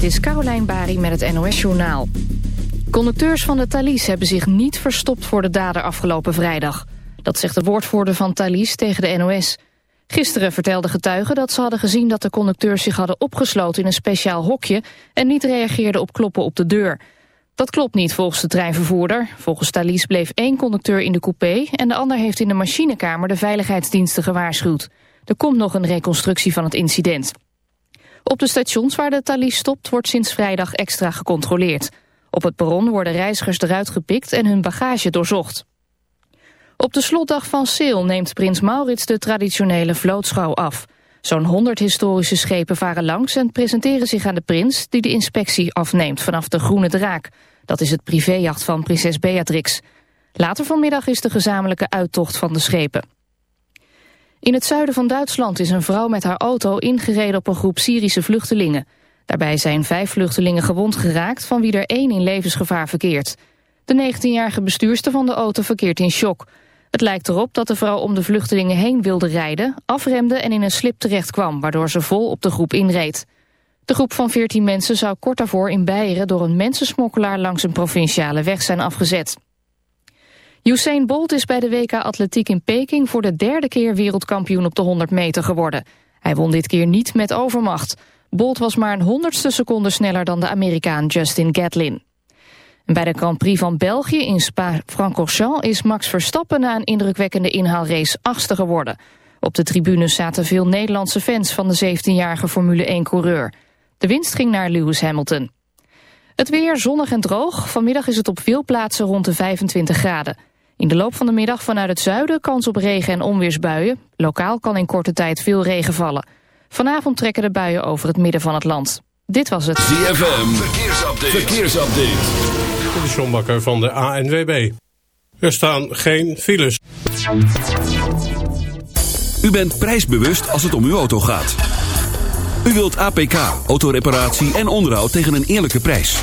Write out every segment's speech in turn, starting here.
dit is Caroline Bari met het NOS Journaal. Conducteurs van de Thalys hebben zich niet verstopt voor de dader afgelopen vrijdag. Dat zegt de woordvoerder van Thalys tegen de NOS. Gisteren vertelden getuigen dat ze hadden gezien dat de conducteurs zich hadden opgesloten in een speciaal hokje... en niet reageerden op kloppen op de deur. Dat klopt niet volgens de treinvervoerder. Volgens Thalys bleef één conducteur in de coupé... en de ander heeft in de machinekamer de veiligheidsdiensten gewaarschuwd. Er komt nog een reconstructie van het incident. Op de stations waar de Thalys stopt wordt sinds vrijdag extra gecontroleerd. Op het perron worden reizigers eruit gepikt en hun bagage doorzocht. Op de slotdag van Seel neemt prins Maurits de traditionele vlootschouw af. Zo'n 100 historische schepen varen langs en presenteren zich aan de prins... die de inspectie afneemt vanaf de Groene Draak. Dat is het privéjacht van prinses Beatrix. Later vanmiddag is de gezamenlijke uittocht van de schepen. In het zuiden van Duitsland is een vrouw met haar auto ingereden op een groep Syrische vluchtelingen. Daarbij zijn vijf vluchtelingen gewond geraakt, van wie er één in levensgevaar verkeert. De 19-jarige bestuurster van de auto verkeert in shock. Het lijkt erop dat de vrouw om de vluchtelingen heen wilde rijden, afremde en in een slip terecht kwam, waardoor ze vol op de groep inreed. De groep van 14 mensen zou kort daarvoor in Beieren door een mensensmokkelaar langs een provinciale weg zijn afgezet. Usain Bolt is bij de WK Atletiek in Peking voor de derde keer wereldkampioen op de 100 meter geworden. Hij won dit keer niet met overmacht. Bolt was maar een honderdste seconde sneller dan de Amerikaan Justin Gatlin. Bij de Grand Prix van België in Spa-Francorchamps is Max Verstappen na een indrukwekkende inhaalrace achtste geworden. Op de tribunes zaten veel Nederlandse fans van de 17-jarige Formule 1-coureur. De winst ging naar Lewis Hamilton. Het weer zonnig en droog. Vanmiddag is het op veel plaatsen rond de 25 graden. In de loop van de middag vanuit het zuiden kans op regen- en onweersbuien. Lokaal kan in korte tijd veel regen vallen. Vanavond trekken de buien over het midden van het land. Dit was het ZFM Verkeersupdate. Verkeersupdate. De Sjombakker van de ANWB. Er staan geen files. U bent prijsbewust als het om uw auto gaat. U wilt APK, autoreparatie en onderhoud tegen een eerlijke prijs.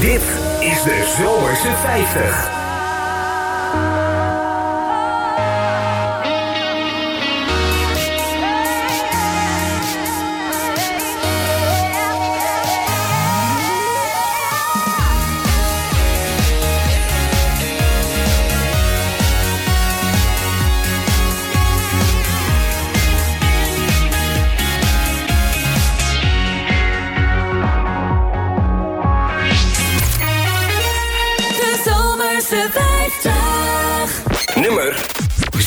Dit is de Zomerse 50.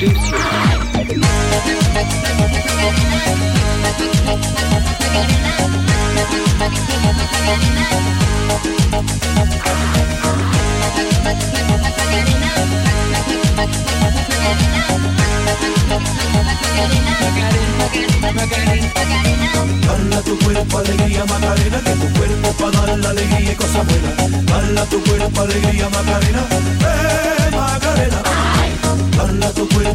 Hala tu cuerpo alegría Macarena, que tu cuerpo para dar la alegría y cosas buenas. Hala tu cuerpo alegría Macarena,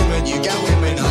women, you got women.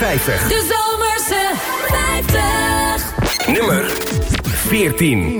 50. De Zomerse 50. Nummer 14.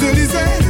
Champs-Élysées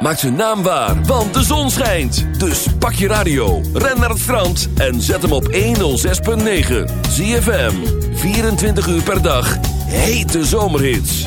Maak zijn naam waar, want de zon schijnt. Dus pak je radio, ren naar het strand en zet hem op 106.9. ZFM, 24 uur per dag, hete zomerhits.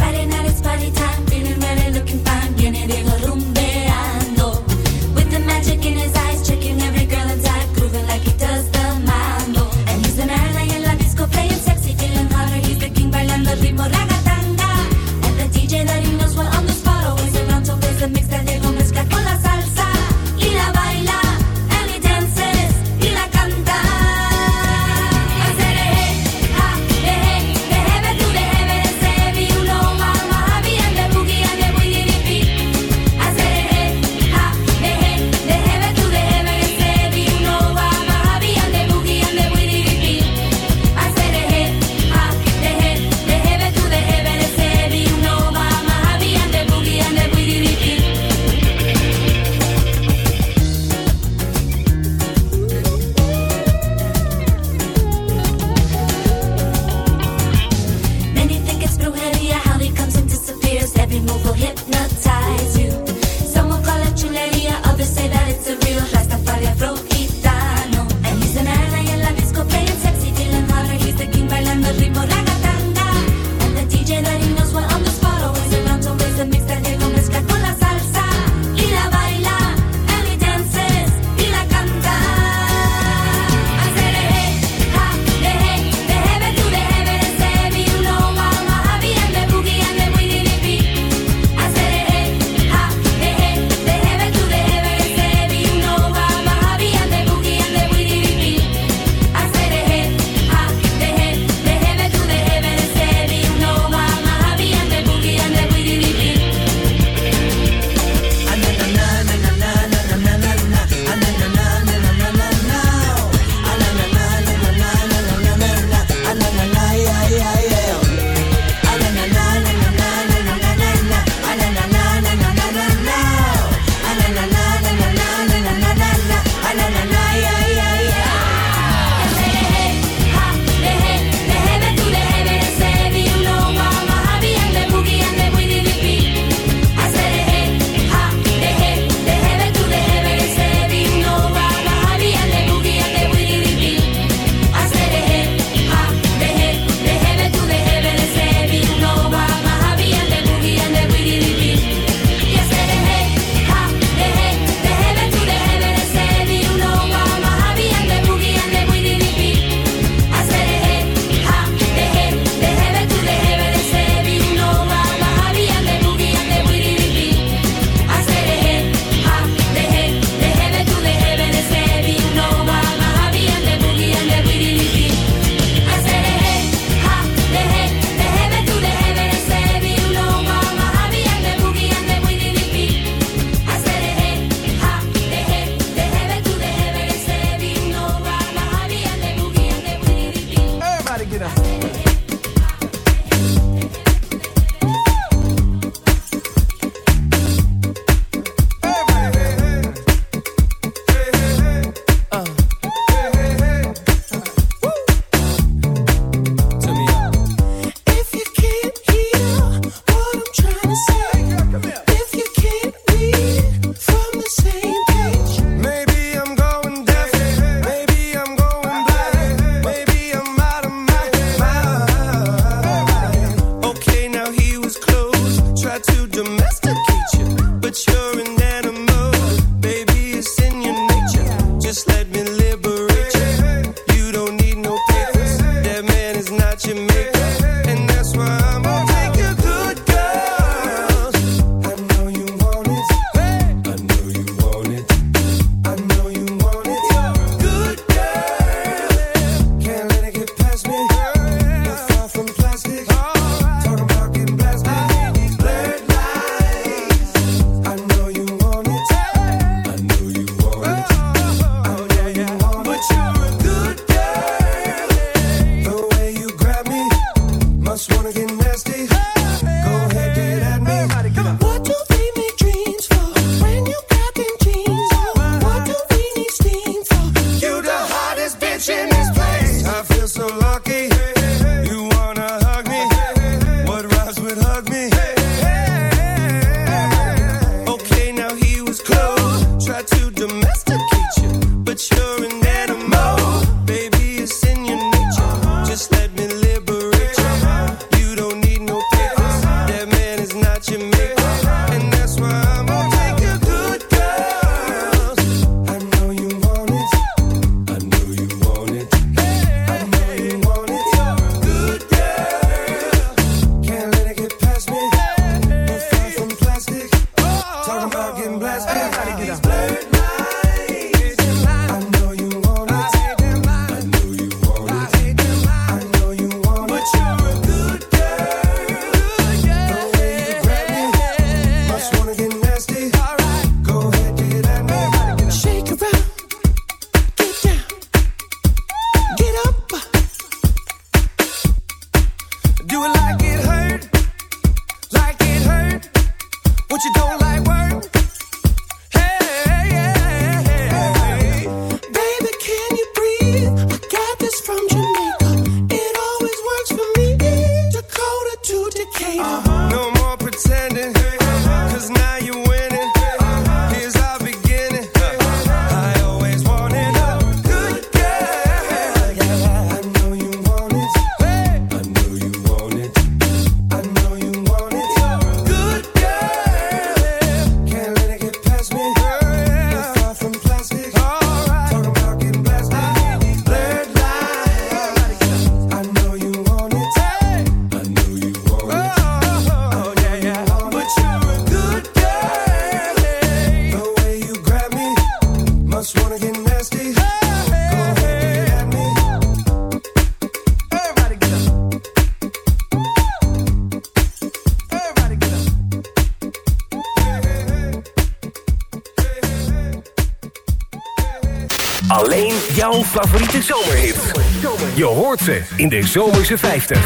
Je hoort ze in de Zomerse 50.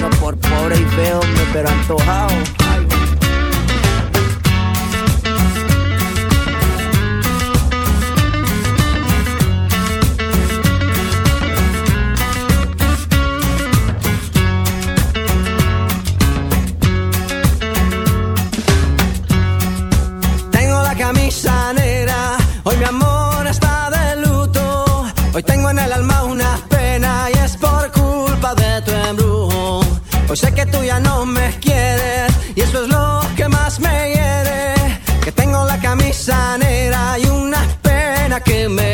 No por pobre y feo, me pero antojado. Hoy tengo en el alma una pena y es por culpa de tu embrujo. Hoy sé que tú ya no me quieres y eso es lo que más me hiere. Que tengo la camisa negra y una pena que me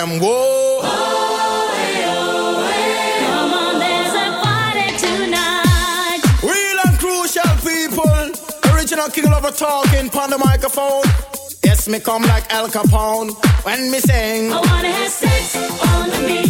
them whoa. Oh, oh, oh. Come on, there's a party tonight. Real and crucial people. Original king lover talking on the microphone. Yes, me come like Al Capone when me sing. I wanna have sex on the beat.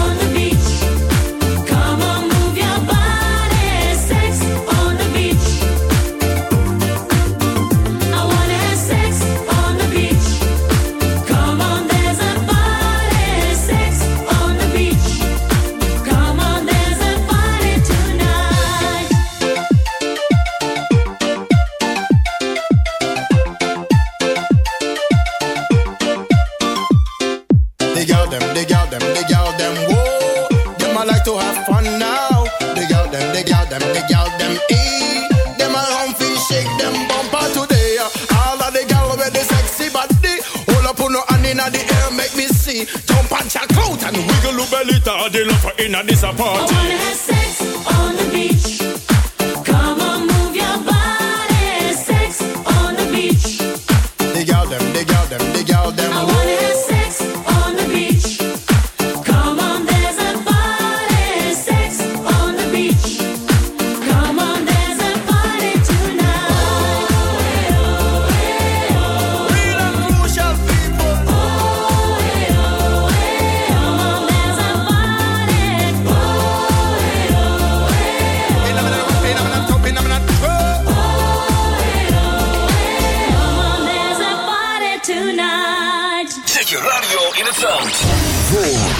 in a this party.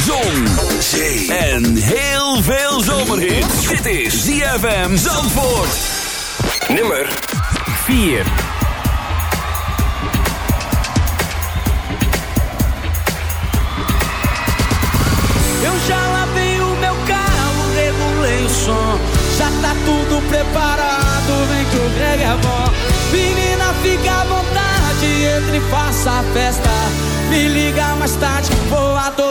Zon, zee en heel veel zomerhit. Dit is ZFM Zandvoort. Nummer 4. Eu já lavei o meu carro, regulei o som. Já tá tudo preparado, vem que o Greg é bom. Menina, fica à vontade, entre e faça a festa. Me liga mais tarde, vou adorar,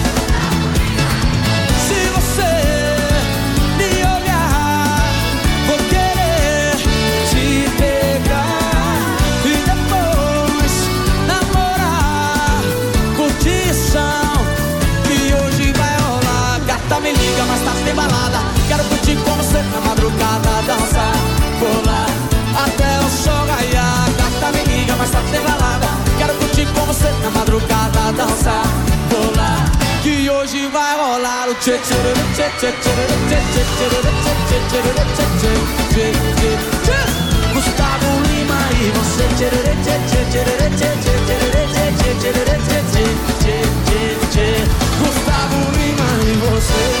me liga, mas tá sem balada. Quero curtir com você na madrugada, dançar, pular até o sol raiar. Gata, me liga, mas tá sem balada. Quero curtir com você na madrugada, dançar, pular. Que hoje vai rolar o tchê tchê tchê tchê tchê tchê tchê tchê tchê tchê tchê Gustavo Lima e você tchê tchê tchê tchê tchê tchê tchê tchê tchê tchê Gustavo Lima e você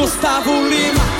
Gustavo Lima.